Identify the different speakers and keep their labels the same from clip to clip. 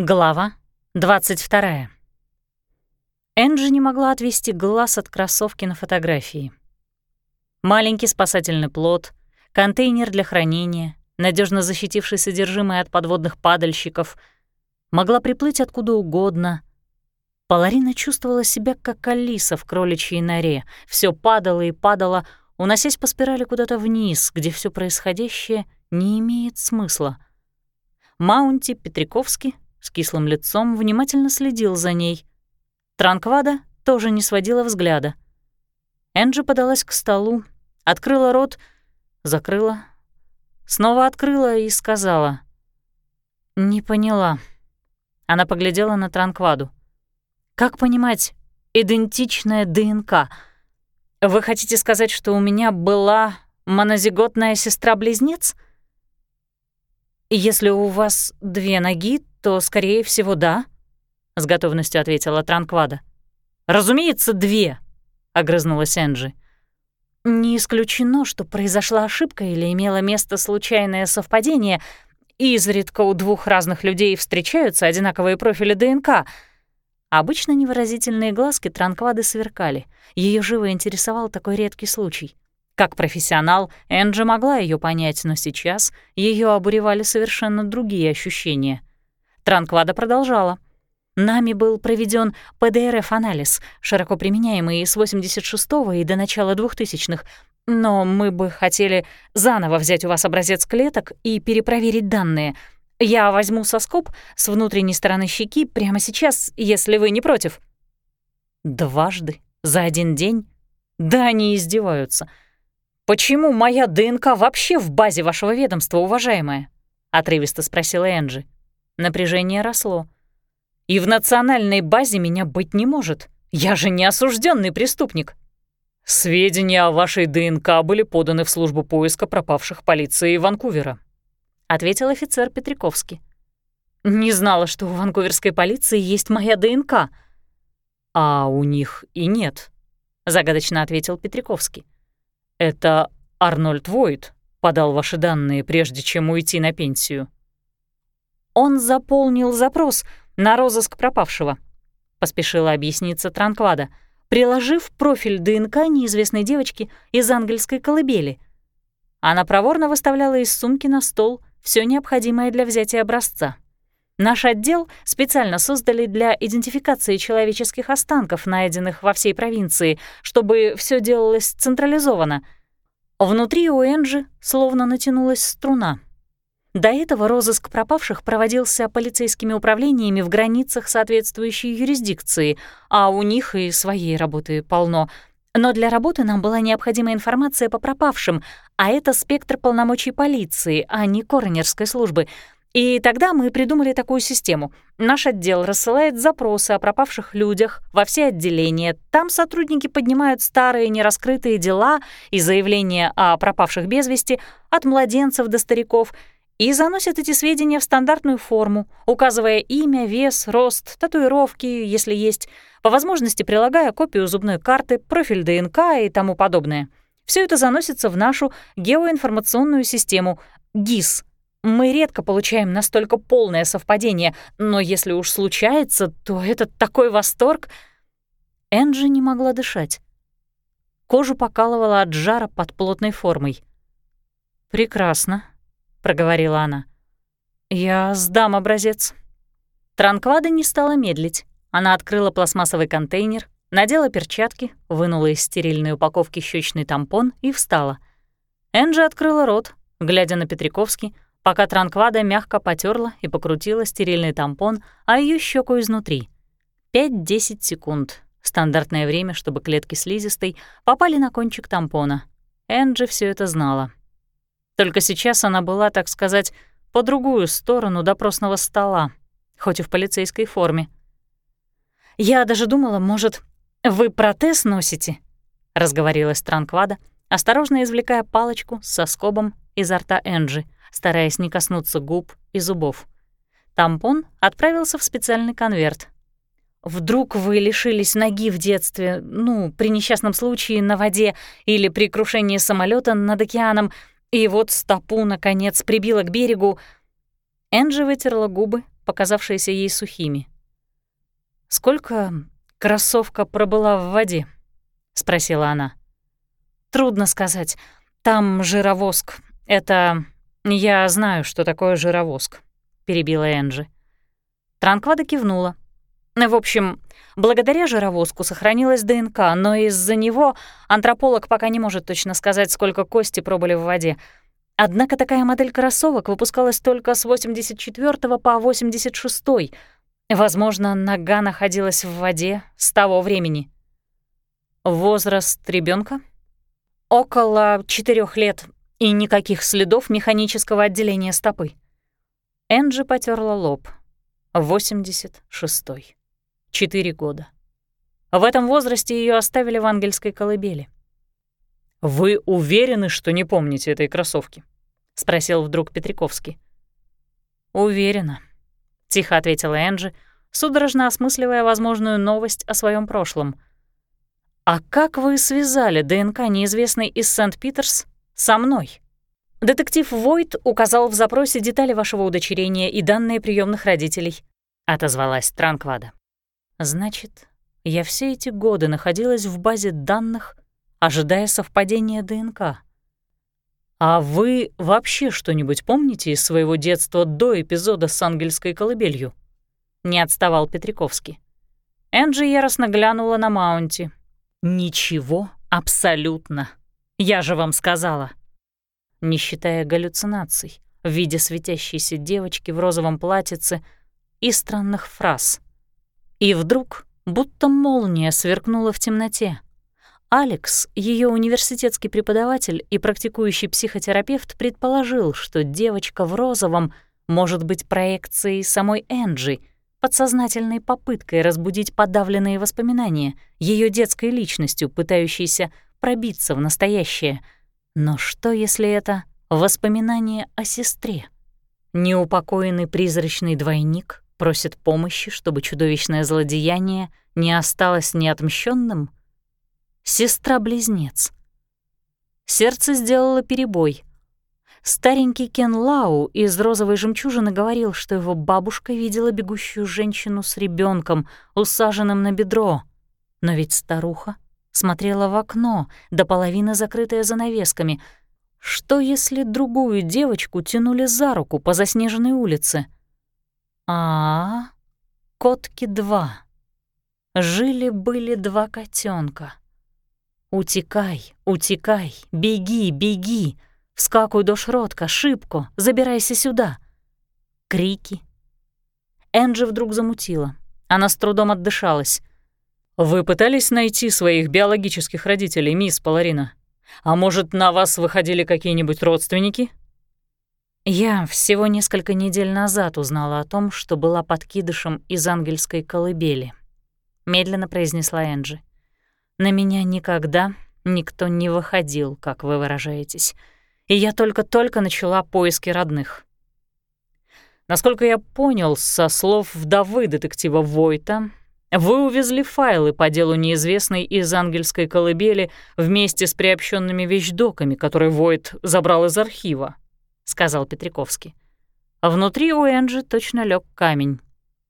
Speaker 1: Глава 22. Энджи не могла отвести глаз от кроссовки на фотографии. Маленький спасательный плот, контейнер для хранения, надежно защитивший содержимое от подводных падальщиков, могла приплыть откуда угодно. Паларина чувствовала себя как Алиса в кроличьей норе. Все падало и падало, уносясь по спирали куда-то вниз, где все происходящее не имеет смысла. Маунти Петриковский с кислым лицом внимательно следил за ней. Транквада тоже не сводила взгляда. Энджи подалась к столу, открыла рот, закрыла, снова открыла и сказала. «Не поняла». Она поглядела на Транкваду. «Как понимать идентичная ДНК? Вы хотите сказать, что у меня была монозиготная сестра-близнец?» «Если у вас две ноги, то, скорее всего, да», — с готовностью ответила Транквада. «Разумеется, две», — огрызнулась Энджи. «Не исключено, что произошла ошибка или имело место случайное совпадение. Изредка у двух разных людей встречаются одинаковые профили ДНК». Обычно невыразительные глазки Транквады сверкали. Ее живо интересовал такой редкий случай. Как профессионал, Энджи могла ее понять, но сейчас ее обуревали совершенно другие ощущения. Транквада продолжала. Нами был проведен ПДРФ-анализ, широко применяемый с 86-го и до начала 2000-х, но мы бы хотели заново взять у вас образец клеток и перепроверить данные. Я возьму соскоб с внутренней стороны щеки прямо сейчас, если вы не против». «Дважды? За один день?» «Да они издеваются. Почему моя ДНК вообще в базе вашего ведомства, уважаемая?» — отрывисто спросила Энджи. Напряжение росло. «И в национальной базе меня быть не может. Я же не осужденный преступник». «Сведения о вашей ДНК были поданы в службу поиска пропавших полиции Ванкувера», — ответил офицер Петриковский. «Не знала, что у ванкуверской полиции есть моя ДНК». «А у них и нет», — загадочно ответил Петриковский. «Это Арнольд Войт подал ваши данные, прежде чем уйти на пенсию». Он заполнил запрос на розыск пропавшего, поспешила объясниться Транквада, приложив профиль ДНК неизвестной девочки из ангельской колыбели. Она проворно выставляла из сумки на стол все необходимое для взятия образца. Наш отдел специально создали для идентификации человеческих останков, найденных во всей провинции, чтобы все делалось централизованно. Внутри у Энджи словно натянулась струна — до этого розыск пропавших проводился полицейскими управлениями в границах соответствующей юрисдикции, а у них и своей работы полно. Но для работы нам была необходима информация по пропавшим, а это спектр полномочий полиции, а не коронерской службы. И тогда мы придумали такую систему. Наш отдел рассылает запросы о пропавших людях во все отделения. Там сотрудники поднимают старые нераскрытые дела и заявления о пропавших без вести от младенцев до стариков — и заносят эти сведения в стандартную форму, указывая имя, вес, рост, татуировки, если есть, по возможности прилагая копию зубной карты, профиль ДНК и тому подобное. Все это заносится в нашу геоинформационную систему ГИС. Мы редко получаем настолько полное совпадение, но если уж случается, то это такой восторг. Энджи не могла дышать. Кожу покалывала от жара под плотной формой. «Прекрасно», — проговорила она. «Я сдам образец». Транквада не стала медлить. Она открыла пластмассовый контейнер, надела перчатки, вынула из стерильной упаковки щечный тампон и встала. Энджи открыла рот, глядя на Петриковский, пока Транквада мягко потерла и покрутила стерильный тампон, а ее щеку изнутри. 5-10 секунд — стандартное время, чтобы клетки слизистой попали на кончик тампона. Энджи все это знала. Только сейчас она была, так сказать, по другую сторону допросного стола, хоть и в полицейской форме. «Я даже думала, может, вы протез носите?» — разговорилась Транквада, осторожно извлекая палочку со скобом изо рта Энджи, стараясь не коснуться губ и зубов. Тампон отправился в специальный конверт. «Вдруг вы лишились ноги в детстве, ну, при несчастном случае на воде или при крушении самолета над океаном, и вот стопу, наконец, прибила к берегу. Энджи вытерла губы, показавшиеся ей сухими. «Сколько кроссовка пробыла в воде?» — спросила она. «Трудно сказать. Там жировоск. Это... Я знаю, что такое жировоск», — перебила Энджи. Транквада кивнула. В общем, благодаря жировозку сохранилась ДНК, но из-за него антрополог пока не может точно сказать, сколько кости пробыли в воде. Однако такая модель кроссовок выпускалась только с 84 по 86. Возможно, нога находилась в воде с того времени. Возраст ребенка? Около четырех лет и никаких следов механического отделения стопы. Энджи потерла лоб. 86. -й. Четыре года. В этом возрасте ее оставили в ангельской колыбели. «Вы уверены, что не помните этой кроссовки?» — спросил вдруг Петриковский. «Уверена», — тихо ответила Энджи, судорожно осмысливая возможную новость о своем прошлом. «А как вы связали ДНК неизвестной из Сент-Питерс со мной?» Детектив Войт указал в запросе детали вашего удочерения и данные приемных родителей, отозвалась Транквада. «Значит, я все эти годы находилась в базе данных ожидая совпадения ДНК. «А вы вообще что-нибудь помните из своего детства до эпизода с ангельской колыбелью?» Не отставал Петриковский. Энджи яростно глянула на Маунти. «Ничего абсолютно. Я же вам сказала». Не считая галлюцинаций в виде светящейся девочки в розовом платьице и странных фраз. И вдруг будто молния сверкнула в темноте. Алекс, ее университетский преподаватель и практикующий психотерапевт, предположил, что девочка в розовом может быть проекцией самой Энджи, подсознательной попыткой разбудить подавленные воспоминания, ее детской личностью, пытающейся пробиться в настоящее. Но что, если это воспоминание о сестре? Неупокоенный призрачный двойник просит помощи, чтобы чудовищное злодеяние не осталось неотмщенным? сестра-близнец. Сердце сделало перебой. Старенький Кен Лау из «Розовой жемчужины» говорил, что его бабушка видела бегущую женщину с ребенком, усаженным на бедро. Но ведь старуха смотрела в окно, до половины закрытая занавесками. Что, если другую девочку тянули за руку по заснеженной улице? А, -а, -а котки два. Жили-были два котенка. «Утекай, утекай, беги, беги! Вскакуй до шротка, шибко, забирайся сюда!» Крики. Энджи вдруг замутила. Она с трудом отдышалась. «Вы пытались найти своих биологических родителей, мисс Паларина? А может, на вас выходили какие-нибудь родственники?» Я всего несколько недель назад узнала о том, что была подкидышем из ангельской колыбели. Медленно произнесла Энджи. На меня никогда никто не выходил, как вы выражаетесь, и я только-только начала поиски родных. Насколько я понял, со слов вдовы детектива Войта, вы увезли файлы по делу неизвестной из ангельской колыбели вместе с приобщенными вещдоками, которые Войт забрал из архива, сказал Петриковский. Внутри у Энджи точно лег камень.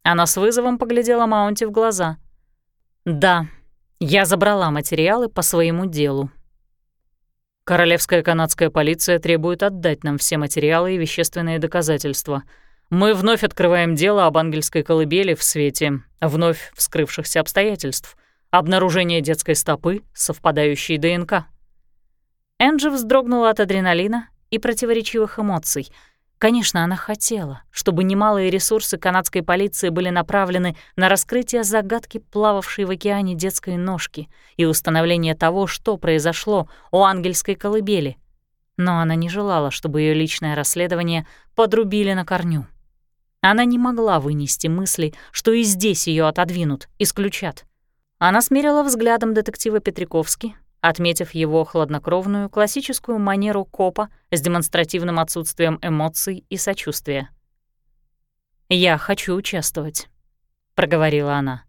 Speaker 1: Она с вызовом поглядела Маунти в глаза. «Да, я забрала материалы по своему делу. Королевская канадская полиция требует отдать нам все материалы и вещественные доказательства. Мы вновь открываем дело об ангельской колыбели в свете вновь вскрывшихся обстоятельств, обнаружение детской стопы, совпадающей ДНК. Энджи вздрогнула от адреналина и противоречивых эмоций — Конечно, она хотела, чтобы немалые ресурсы канадской полиции были направлены на раскрытие загадки плававшей в океане детской ножки и установление того, что произошло у ангельской колыбели. Но она не желала, чтобы ее личное расследование подрубили на корню. Она не могла вынести мысли, что и здесь ее отодвинут, исключат. Она смерила взглядом детектива Петриковски, отметив его хладнокровную классическую манеру копа с демонстративным отсутствием эмоций и сочувствия. «Я хочу участвовать», — проговорила она.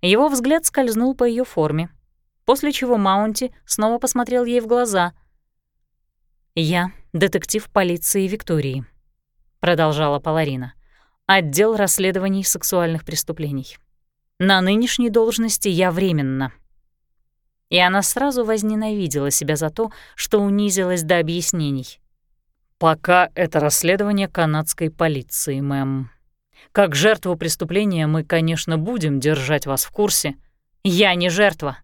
Speaker 1: Его взгляд скользнул по ее форме, после чего Маунти снова посмотрел ей в глаза. «Я — детектив полиции Виктории», — продолжала Паларина. Отдел расследований сексуальных преступлений. На нынешней должности я временно. И она сразу возненавидела себя за то, что унизилась до объяснений. «Пока это расследование канадской полиции, мэм. Как жертву преступления мы, конечно, будем держать вас в курсе». «Я не жертва».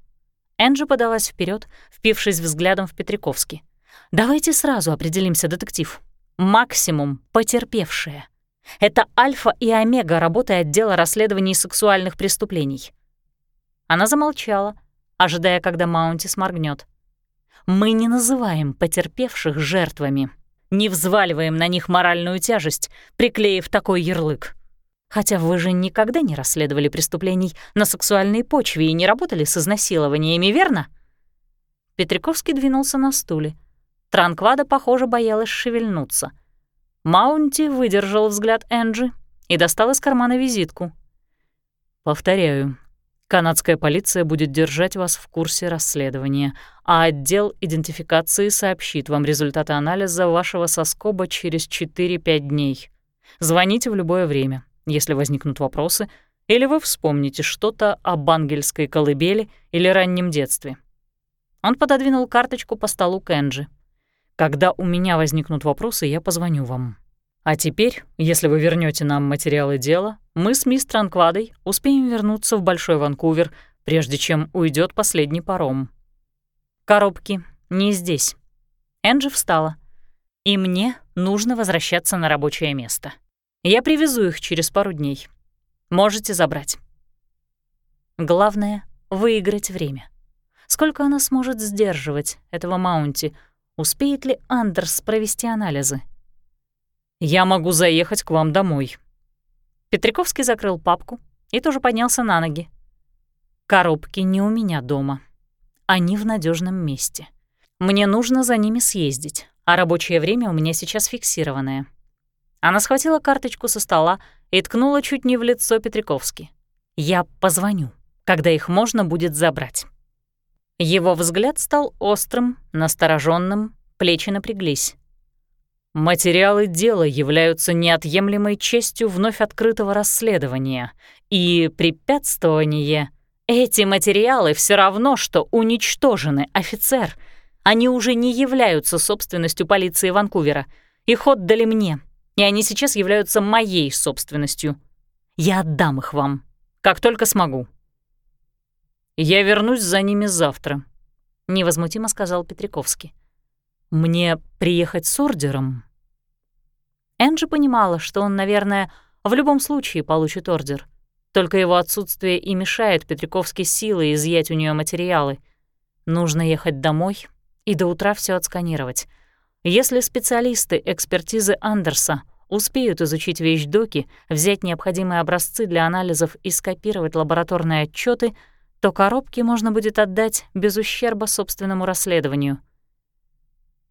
Speaker 1: Энджи подалась вперед, впившись взглядом в Петриковский. «Давайте сразу определимся, детектив. Максимум — потерпевшая. Это альфа и омега работы отдела расследований сексуальных преступлений». Она замолчала, ожидая, когда Маунти сморгнет. «Мы не называем потерпевших жертвами, не взваливаем на них моральную тяжесть, приклеив такой ярлык. Хотя вы же никогда не расследовали преступлений на сексуальной почве и не работали с изнасилованиями, верно?» Петриковский двинулся на стуле. Транквада, похоже, боялась шевельнуться. Маунти выдержал взгляд Энджи и достал из кармана визитку. «Повторяю, канадская полиция будет держать вас в курсе расследования, а отдел идентификации сообщит вам результаты анализа вашего соскоба через 4-5 дней. Звоните в любое время, если возникнут вопросы, или вы вспомните что-то об ангельской колыбели или раннем детстве». Он пододвинул карточку по столу Кэнджи. Когда у меня возникнут вопросы, я позвоню вам. А теперь, если вы вернете нам материалы дела, мы с мисс Транквадой успеем вернуться в Большой Ванкувер, прежде чем уйдет последний паром. Коробки не здесь. Энджи встала. И мне нужно возвращаться на рабочее место. Я привезу их через пару дней. Можете забрать. Главное — выиграть время. Сколько она сможет сдерживать этого Маунти — Успеет ли Андерс провести анализы? «Я могу заехать к вам домой». Петриковский закрыл папку и тоже поднялся на ноги. «Коробки не у меня дома. Они в надежном месте. Мне нужно за ними съездить, а рабочее время у меня сейчас фиксированное». Она схватила карточку со стола и ткнула чуть не в лицо Петриковски. «Я позвоню, когда их можно будет забрать». Его взгляд стал острым, настороженным, плечи напряглись. Материалы дела являются неотъемлемой частью вновь открытого расследования, и препятствование... Эти материалы все равно, что уничтожены, офицер. Они уже не являются собственностью полиции Ванкувера. Их отдали мне, и они сейчас являются моей собственностью. Я отдам их вам, как только смогу. «Я вернусь за ними завтра», — невозмутимо сказал Петриковский. «Мне приехать с ордером?» Энджи понимала, что он, наверное, в любом случае получит ордер. Только его отсутствие и мешает Петриковски силой изъять у нее материалы. Нужно ехать домой и до утра все отсканировать. Если специалисты экспертизы Андерса успеют изучить вещдоки, взять необходимые образцы для анализов и скопировать лабораторные отчеты, то коробки можно будет отдать без ущерба собственному расследованию.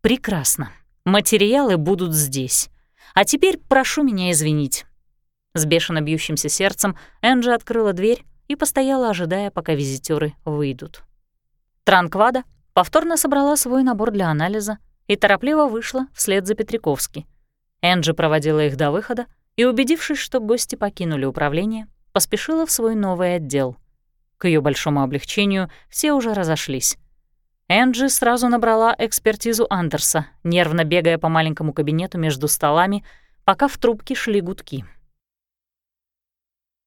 Speaker 1: Прекрасно. Материалы будут здесь. А теперь прошу меня извинить. С бешено бьющимся сердцем Энджи открыла дверь и постояла, ожидая, пока визитеры выйдут. Транквада повторно собрала свой набор для анализа и торопливо вышла вслед за Петриковски. Энджи проводила их до выхода и, убедившись, что гости покинули управление, поспешила в свой новый отдел. К ее большому облегчению все уже разошлись. Энджи сразу набрала экспертизу Андерса, нервно бегая по маленькому кабинету между столами, пока в трубке шли гудки —